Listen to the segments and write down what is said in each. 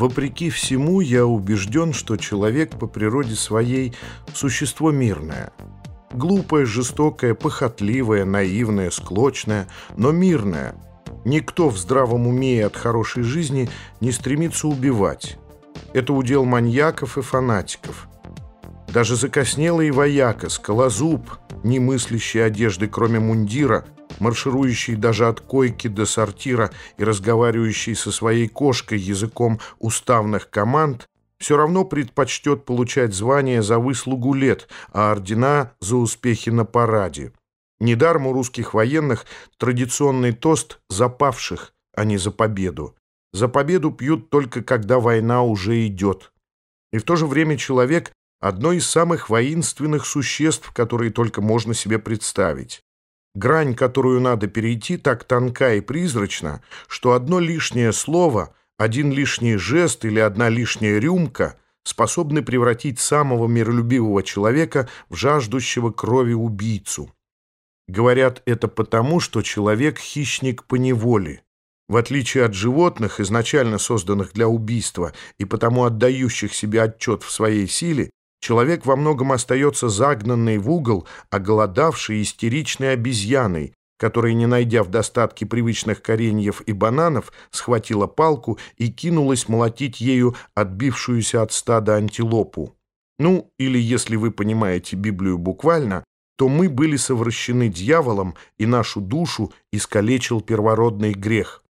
Вопреки всему, я убежден, что человек по природе своей – существо мирное. Глупое, жестокое, похотливое, наивное, склочное, но мирное. Никто в здравом уме и от хорошей жизни не стремится убивать. Это удел маньяков и фанатиков. Даже закоснелый вояка, скалозуб, не мыслящий одежды, кроме мундира, марширующий даже от койки до сортира и разговаривающий со своей кошкой языком уставных команд, все равно предпочтет получать звание за выслугу лет, а ордена за успехи на параде. Недаром у русских военных традиционный тост «за павших», а не «за победу». За победу пьют только когда война уже идет. И в то же время человек – одно из самых воинственных существ, которые только можно себе представить. Грань, которую надо перейти, так тонка и призрачна, что одно лишнее слово, один лишний жест или одна лишняя рюмка способны превратить самого миролюбивого человека в жаждущего крови убийцу. Говорят это потому, что человек – хищник по неволе. В отличие от животных, изначально созданных для убийства и потому отдающих себе отчет в своей силе, человек во многом остается загнанный в угол, оголодавшей истеричной обезьяной, которая, не найдя в достатке привычных кореньев и бананов, схватила палку и кинулась молотить ею отбившуюся от стада антилопу. Ну, или если вы понимаете Библию буквально, то мы были совращены дьяволом, и нашу душу искалечил первородный грех.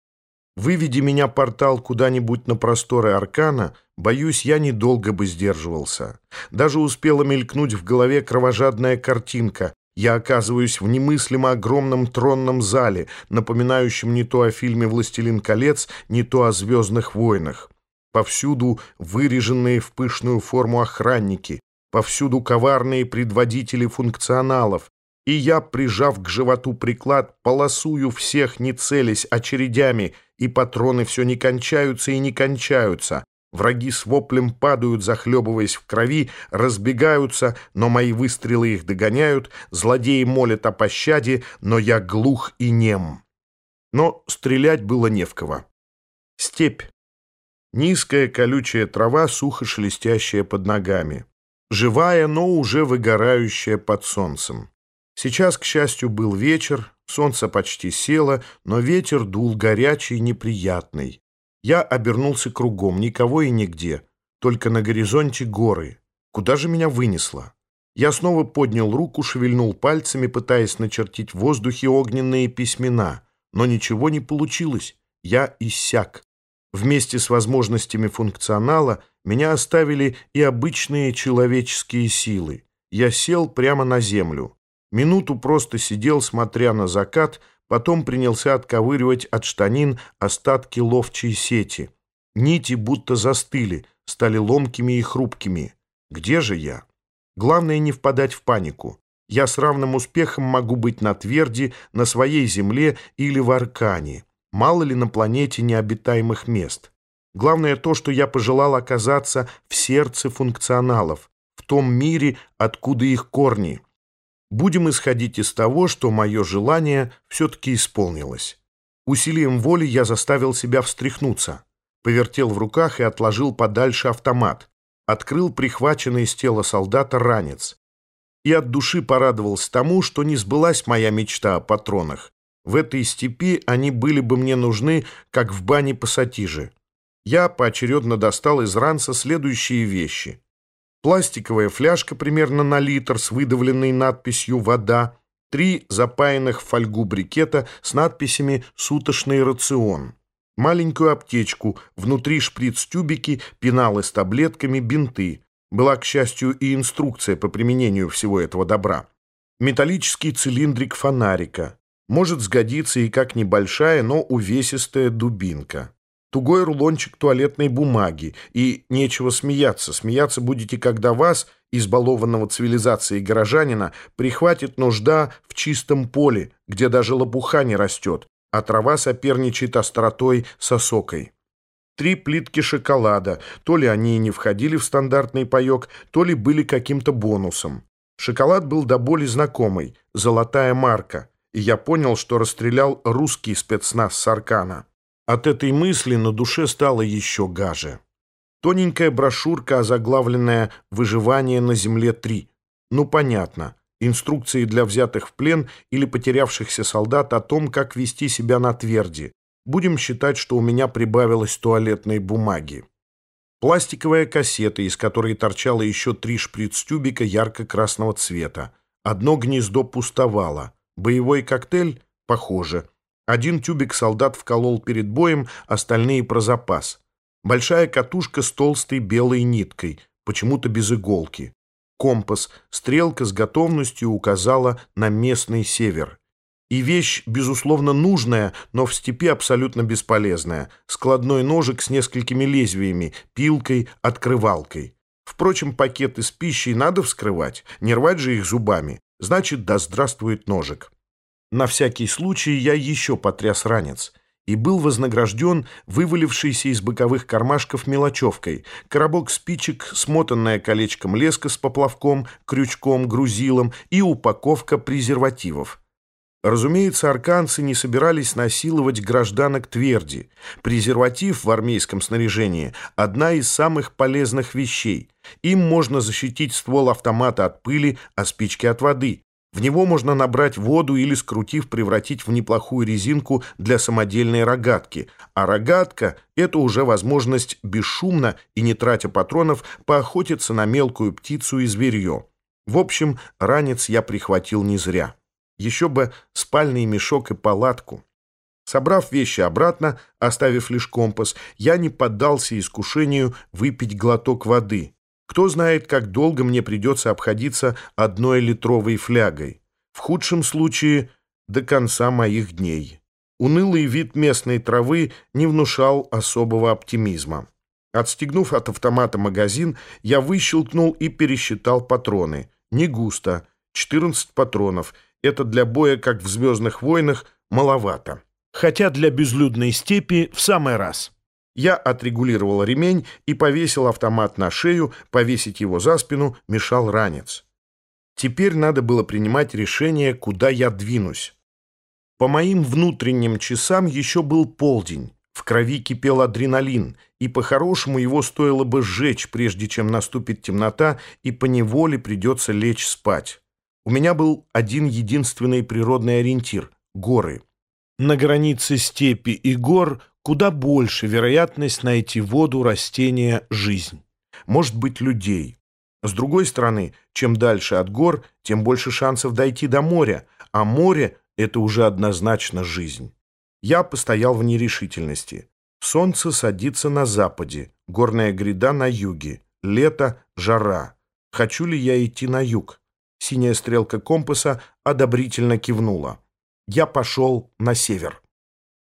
Выведи меня портал куда-нибудь на просторы Аркана, боюсь, я недолго бы сдерживался. Даже успела мелькнуть в голове кровожадная картинка. Я оказываюсь в немыслимо огромном тронном зале, напоминающем не то о фильме «Властелин колец», не то о «Звездных войнах». Повсюду выреженные в пышную форму охранники, повсюду коварные предводители функционалов, и я, прижав к животу приклад, полосую всех, не целясь, очередями, и патроны все не кончаются и не кончаются. Враги с воплем падают, захлебываясь в крови, разбегаются, но мои выстрелы их догоняют, злодеи молят о пощаде, но я глух и нем. Но стрелять было не в кого. Степь. Низкая колючая трава, сухо шелестящая под ногами. Живая, но уже выгорающая под солнцем. Сейчас, к счастью, был вечер, солнце почти село, но ветер дул горячий, неприятный. Я обернулся кругом, никого и нигде, только на горизонте горы. Куда же меня вынесло? Я снова поднял руку, шевельнул пальцами, пытаясь начертить в воздухе огненные письмена, но ничего не получилось. Я иссяк. Вместе с возможностями функционала меня оставили и обычные человеческие силы. Я сел прямо на землю. Минуту просто сидел, смотря на закат, потом принялся отковыривать от штанин остатки ловчей сети. Нити будто застыли, стали ломкими и хрупкими. Где же я? Главное не впадать в панику. Я с равным успехом могу быть на Тверди, на своей земле или в Аркане. Мало ли на планете необитаемых мест. Главное то, что я пожелал оказаться в сердце функционалов, в том мире, откуда их корни. Будем исходить из того, что мое желание все-таки исполнилось. Усилием воли я заставил себя встряхнуться. Повертел в руках и отложил подальше автомат. Открыл прихваченный с тела солдата ранец. И от души порадовался тому, что не сбылась моя мечта о патронах. В этой степи они были бы мне нужны, как в бане пассатижи. Я поочередно достал из ранца следующие вещи пластиковая фляжка примерно на литр с выдавленной надписью «Вода», три запаянных в фольгу брикета с надписями «Суточный рацион», маленькую аптечку, внутри шприц-тюбики, пеналы с таблетками, бинты. Была, к счастью, и инструкция по применению всего этого добра. Металлический цилиндрик фонарика. Может сгодиться и как небольшая, но увесистая дубинка тугой рулончик туалетной бумаги. И нечего смеяться. Смеяться будете, когда вас, избалованного цивилизацией горожанина, прихватит нужда в чистом поле, где даже лопуха не растет, а трава соперничает остротой с осокой. Три плитки шоколада. То ли они не входили в стандартный паек, то ли были каким-то бонусом. Шоколад был до боли знакомый, золотая марка, и я понял, что расстрелял русский спецназ Саркана. От этой мысли на душе стало еще гаже. Тоненькая брошюрка, озаглавленная «Выживание на Земле 3». Ну, понятно. Инструкции для взятых в плен или потерявшихся солдат о том, как вести себя на тверди. Будем считать, что у меня прибавилось туалетной бумаги. Пластиковая кассета, из которой торчало еще три шприц-тюбика ярко-красного цвета. Одно гнездо пустовало. Боевой коктейль? Похоже. Один тюбик солдат вколол перед боем, остальные про запас. Большая катушка с толстой белой ниткой, почему-то без иголки. Компас, стрелка с готовностью указала на местный север. И вещь, безусловно, нужная, но в степи абсолютно бесполезная. Складной ножик с несколькими лезвиями, пилкой, открывалкой. Впрочем, пакеты с пищей надо вскрывать, не рвать же их зубами. Значит, да здравствует ножик. На всякий случай я еще потряс ранец и был вознагражден вывалившейся из боковых кармашков мелочевкой, коробок спичек, смотанное колечком леска с поплавком, крючком, грузилом и упаковка презервативов. Разумеется, арканцы не собирались насиловать гражданок тверди. Презерватив в армейском снаряжении – одна из самых полезных вещей. Им можно защитить ствол автомата от пыли, а спички от воды. В него можно набрать воду или, скрутив, превратить в неплохую резинку для самодельной рогатки. А рогатка – это уже возможность бесшумно и не тратя патронов поохотиться на мелкую птицу и зверье. В общем, ранец я прихватил не зря. Еще бы спальный мешок и палатку. Собрав вещи обратно, оставив лишь компас, я не поддался искушению выпить глоток воды. Кто знает, как долго мне придется обходиться одной литровой флягой. В худшем случае до конца моих дней. Унылый вид местной травы не внушал особого оптимизма. Отстегнув от автомата магазин, я выщелкнул и пересчитал патроны. Не густо. 14 патронов. Это для боя, как в «Звездных войнах», маловато. Хотя для безлюдной степи в самый раз. Я отрегулировал ремень и повесил автомат на шею, повесить его за спину мешал ранец. Теперь надо было принимать решение, куда я двинусь. По моим внутренним часам еще был полдень. В крови кипел адреналин, и по-хорошему его стоило бы сжечь, прежде чем наступит темнота, и поневоле придется лечь спать. У меня был один единственный природный ориентир — горы. На границе степи и гор куда больше вероятность найти воду, растения, жизнь. Может быть, людей. С другой стороны, чем дальше от гор, тем больше шансов дойти до моря, а море — это уже однозначно жизнь. Я постоял в нерешительности. Солнце садится на западе, горная гряда на юге, лето — жара. Хочу ли я идти на юг? Синяя стрелка компаса одобрительно кивнула. Я пошел на север.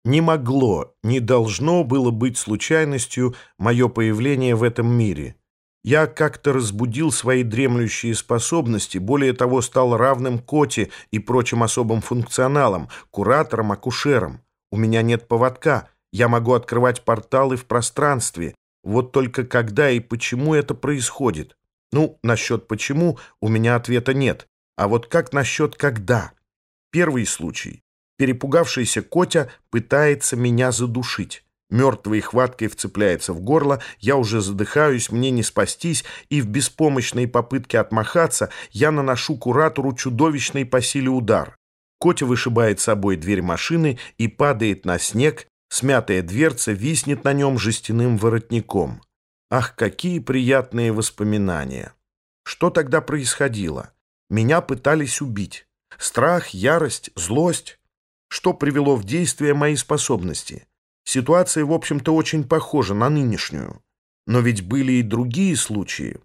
Не могло, не должно было быть случайностью мое появление в этом мире. Я как-то разбудил свои дремлющие способности, более того, стал равным коте и прочим особым функционалам, кураторам, акушерам. У меня нет поводка, я могу открывать порталы в пространстве. Вот только когда и почему это происходит? Ну, насчет почему у меня ответа нет. А вот как насчет когда? Первый случай. Перепугавшийся Котя пытается меня задушить. Мертвой хваткой вцепляется в горло, я уже задыхаюсь, мне не спастись, и в беспомощной попытке отмахаться я наношу куратору чудовищный по силе удар. Котя вышибает собой дверь машины и падает на снег, смятая дверца виснет на нем жестяным воротником. Ах, какие приятные воспоминания! Что тогда происходило? Меня пытались убить. Страх, ярость, злость что привело в действие мои способности. Ситуация, в общем-то, очень похожа на нынешнюю. Но ведь были и другие случаи.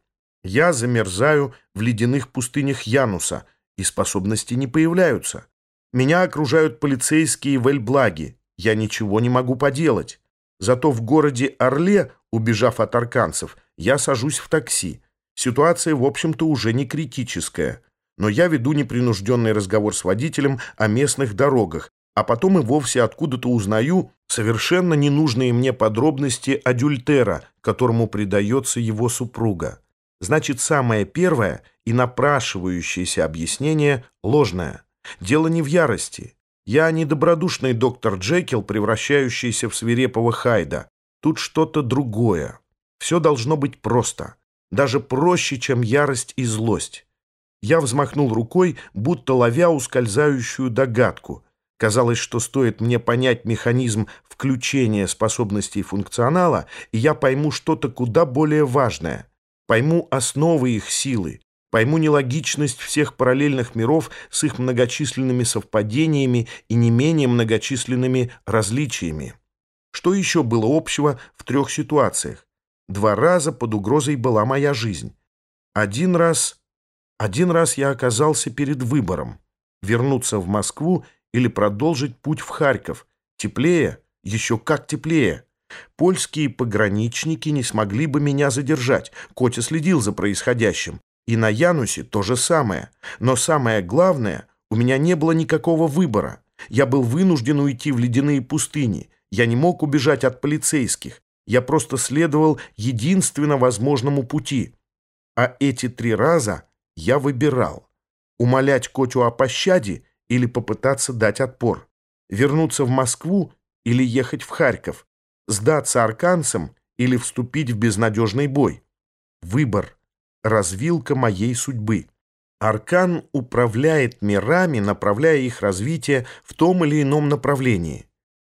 Я замерзаю в ледяных пустынях Януса, и способности не появляются. Меня окружают полицейские вельблаги, я ничего не могу поделать. Зато в городе Орле, убежав от арканцев, я сажусь в такси. Ситуация, в общем-то, уже не критическая но я веду непринужденный разговор с водителем о местных дорогах, а потом и вовсе откуда-то узнаю совершенно ненужные мне подробности адюльтера, которому предается его супруга. Значит, самое первое и напрашивающееся объяснение ложное. Дело не в ярости. Я не добродушный доктор Джекил, превращающийся в свирепого Хайда. Тут что-то другое. Все должно быть просто, даже проще, чем ярость и злость. Я взмахнул рукой, будто ловя ускользающую догадку. Казалось, что стоит мне понять механизм включения способностей функционала, и я пойму что-то куда более важное. Пойму основы их силы, пойму нелогичность всех параллельных миров с их многочисленными совпадениями и не менее многочисленными различиями. Что еще было общего в трех ситуациях? Два раза под угрозой была моя жизнь. Один раз один раз я оказался перед выбором – вернуться в Москву или продолжить путь в Харьков. Теплее, еще как теплее. Польские пограничники не смогли бы меня задержать. Котя следил за происходящим. И на Янусе то же самое. Но самое главное, у меня не было никакого выбора. Я был вынужден уйти в ледяные пустыни. Я не мог убежать от полицейских. Я просто следовал единственно возможному пути. А эти три раза – я выбирал, умолять Котю о пощаде или попытаться дать отпор, вернуться в Москву или ехать в Харьков, сдаться арканцам или вступить в безнадежный бой. Выбор, развилка моей судьбы. Аркан управляет мирами, направляя их развитие в том или ином направлении.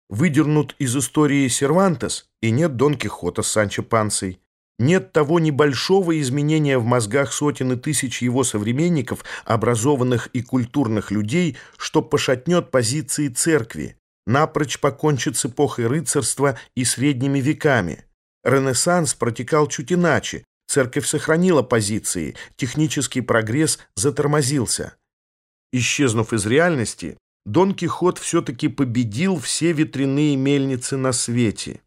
Выдернут из истории Сервантес, и нет Дон Кихота с Санчо Пансой. Нет того небольшого изменения в мозгах сотен и тысяч его современников, образованных и культурных людей, что пошатнет позиции церкви, напрочь покончит с эпохой рыцарства и средними веками. Ренессанс протекал чуть иначе, церковь сохранила позиции, технический прогресс затормозился. Исчезнув из реальности, Дон Кихот все-таки победил все ветряные мельницы на свете.